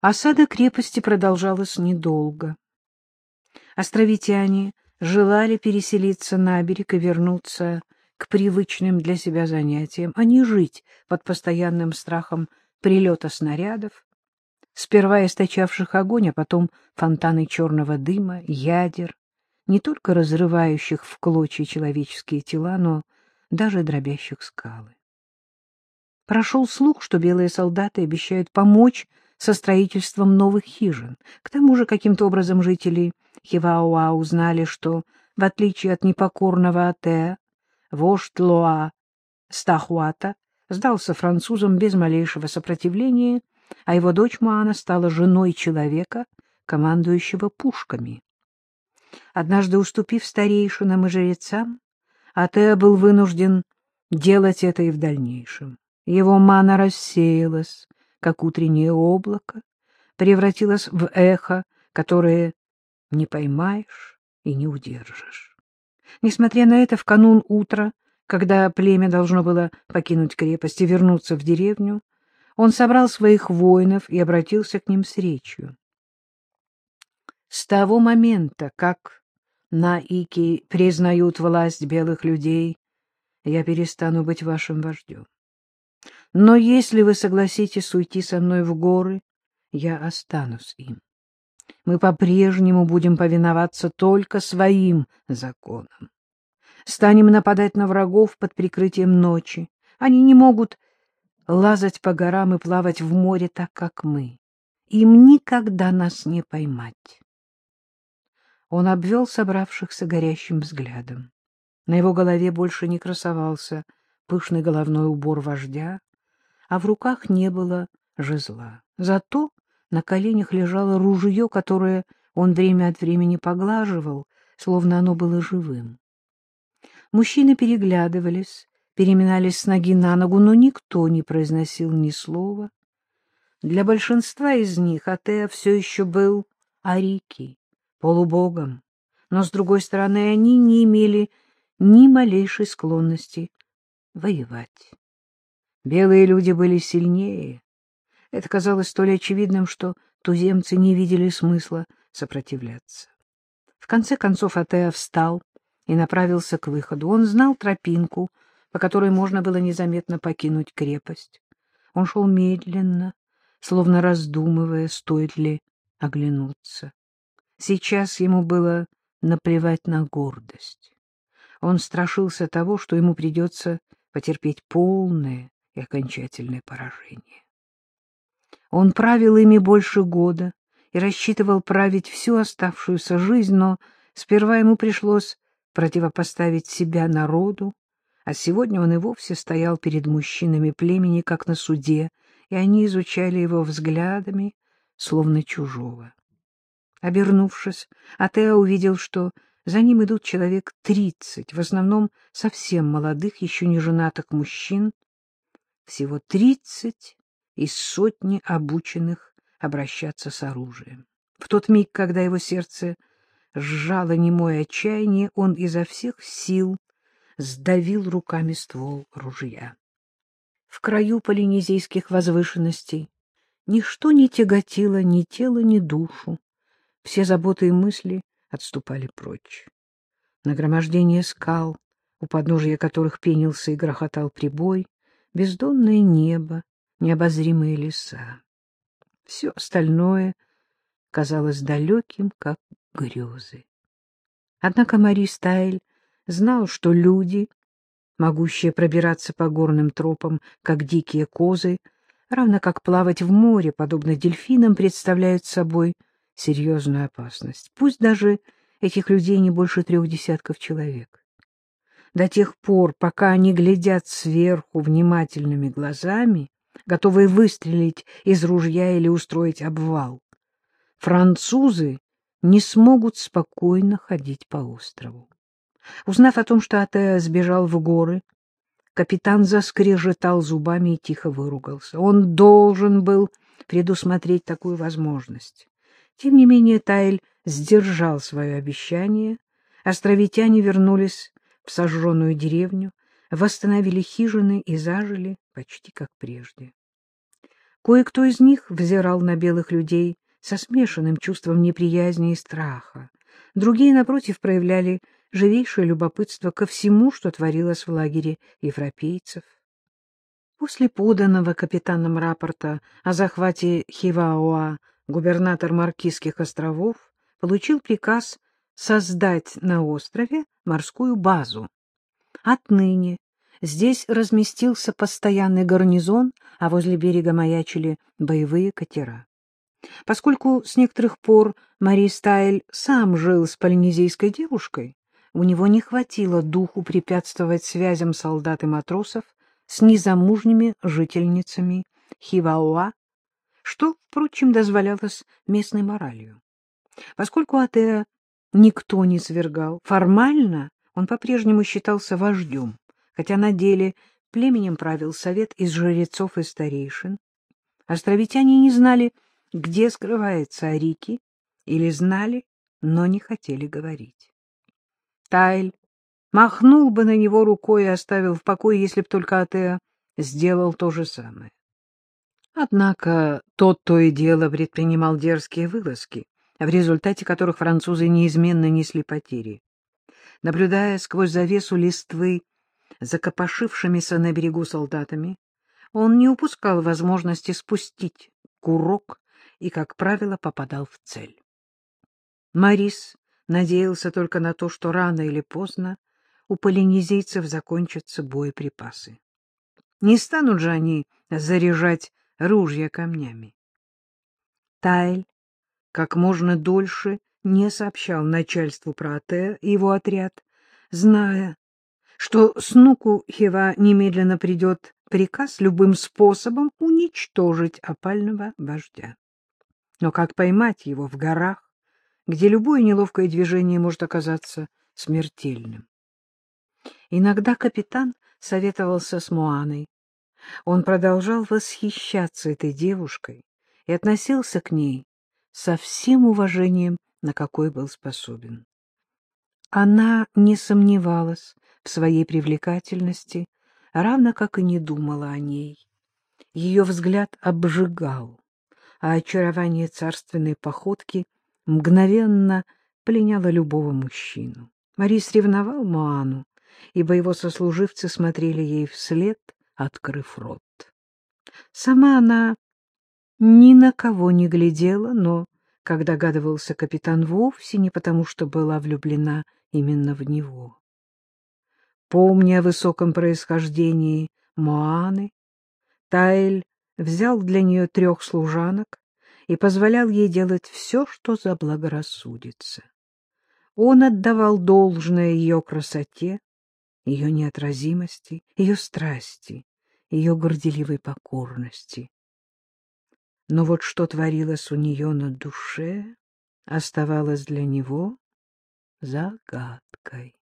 Осада крепости продолжалась недолго. Островитяне желали переселиться на берег и вернуться к привычным для себя занятиям, а не жить под постоянным страхом прилета снарядов, сперва источавших огонь, а потом фонтаны черного дыма, ядер, не только разрывающих в клочья человеческие тела, но даже дробящих скалы. Прошел слух, что белые солдаты обещают помочь со строительством новых хижин. К тому же каким-то образом жители Хивауа узнали, что, в отличие от непокорного Атеа, вождь Лоа Стахуата сдался французам без малейшего сопротивления, а его дочь Муана стала женой человека, командующего пушками. Однажды уступив старейшинам и жрецам, Атеа был вынужден делать это и в дальнейшем. Его мана рассеялась, как утреннее облако, превратилась в эхо, которое не поймаешь и не удержишь. Несмотря на это, в канун утра, когда племя должно было покинуть крепость и вернуться в деревню, он собрал своих воинов и обратился к ним с речью. С того момента, как на Ики признают власть белых людей, я перестану быть вашим вождем. Но если вы согласитесь уйти со мной в горы, я останусь им. Мы по-прежнему будем повиноваться только своим законам. Станем нападать на врагов под прикрытием ночи. Они не могут лазать по горам и плавать в море так, как мы. Им никогда нас не поймать. Он обвел собравшихся горящим взглядом. На его голове больше не красовался пышный головной убор вождя, а в руках не было жезла. Зато на коленях лежало ружье, которое он время от времени поглаживал, словно оно было живым. Мужчины переглядывались, переминались с ноги на ногу, но никто не произносил ни слова. Для большинства из них Атеа все еще был Арики, полубогом, но, с другой стороны, они не имели ни малейшей склонности воевать. Белые люди были сильнее. Это казалось столь очевидным, что туземцы не видели смысла сопротивляться. В конце концов Атеа встал и направился к выходу. Он знал тропинку, по которой можно было незаметно покинуть крепость. Он шел медленно, словно раздумывая, стоит ли оглянуться. Сейчас ему было наплевать на гордость. Он страшился того, что ему придется потерпеть полное и окончательное поражение. Он правил ими больше года и рассчитывал править всю оставшуюся жизнь, но сперва ему пришлось противопоставить себя народу, а сегодня он и вовсе стоял перед мужчинами племени, как на суде, и они изучали его взглядами, словно чужого. Обернувшись, Атеа увидел, что за ним идут человек тридцать, в основном совсем молодых, еще не женатых мужчин, всего тридцать из сотни обученных обращаться с оружием. В тот миг, когда его сердце сжало немое отчаяние, он изо всех сил сдавил руками ствол ружья. В краю полинезийских возвышенностей ничто не тяготило ни тело, ни душу. Все заботы и мысли отступали прочь. Нагромождение скал, у подножия которых пенился и грохотал прибой, бездонное небо, необозримые леса. Все остальное казалось далеким, как грезы. Однако Мари Стайль знал, что люди, могущие пробираться по горным тропам, как дикие козы, равно как плавать в море, подобно дельфинам, представляют собой серьезную опасность. Пусть даже этих людей не больше трех десятков человек до тех пор, пока они глядят сверху внимательными глазами, готовые выстрелить из ружья или устроить обвал. Французы не смогут спокойно ходить по острову. Узнав о том, что Атеа сбежал в горы, капитан заскрежетал зубами и тихо выругался. Он должен был предусмотреть такую возможность. Тем не менее Тайль сдержал свое обещание. Островитяне вернулись сожженную деревню, восстановили хижины и зажили почти как прежде. Кое-кто из них взирал на белых людей со смешанным чувством неприязни и страха. Другие, напротив, проявляли живейшее любопытство ко всему, что творилось в лагере европейцев. После поданного капитаном рапорта о захвате Хиваоа губернатор Маркизских островов получил приказ создать на острове морскую базу. Отныне здесь разместился постоянный гарнизон, а возле берега маячили боевые катера. Поскольку с некоторых пор Мари Стайль сам жил с полинезийской девушкой, у него не хватило духу препятствовать связям солдат и матросов с незамужними жительницами Хивауа, что, впрочем, дозволялось местной моралью. Поскольку Атеа никто не свергал, формально он по-прежнему считался вождем, хотя на деле племенем правил совет из жрецов и старейшин. Островитяне не знали, где скрывается Арики, или знали, но не хотели говорить. Тайль махнул бы на него рукой и оставил в покое, если б только Атеа сделал то же самое. Однако тот то и дело предпринимал дерзкие вылазки, в результате которых французы неизменно несли потери. Наблюдая сквозь завесу листвы за копошившимися на берегу солдатами, он не упускал возможности спустить курок и, как правило, попадал в цель. Марис надеялся только на то, что рано или поздно у полинезийцев закончатся боеприпасы. Не станут же они заряжать ружья камнями. Тайль как можно дольше не сообщал начальству про Ате и его отряд, зная, что Снуку Хева немедленно придет приказ любым способом уничтожить опального вождя. Но как поймать его в горах, где любое неловкое движение может оказаться смертельным. Иногда капитан советовался с Муаной. Он продолжал восхищаться этой девушкой и относился к ней со всем уважением, на какой был способен. Она не сомневалась в своей привлекательности, равно как и не думала о ней. Ее взгляд обжигал, а очарование царственной походки — мгновенно пленяла любого мужчину. Марис ревновал Моану, ибо его сослуживцы смотрели ей вслед, открыв рот. Сама она ни на кого не глядела, но, как догадывался капитан, вовсе не потому, что была влюблена именно в него. Помня о высоком происхождении Моаны, Тайль взял для нее трех служанок, и позволял ей делать все, что заблагорассудится. Он отдавал должное ее красоте, ее неотразимости, ее страсти, ее горделивой покорности. Но вот что творилось у нее на душе, оставалось для него загадкой.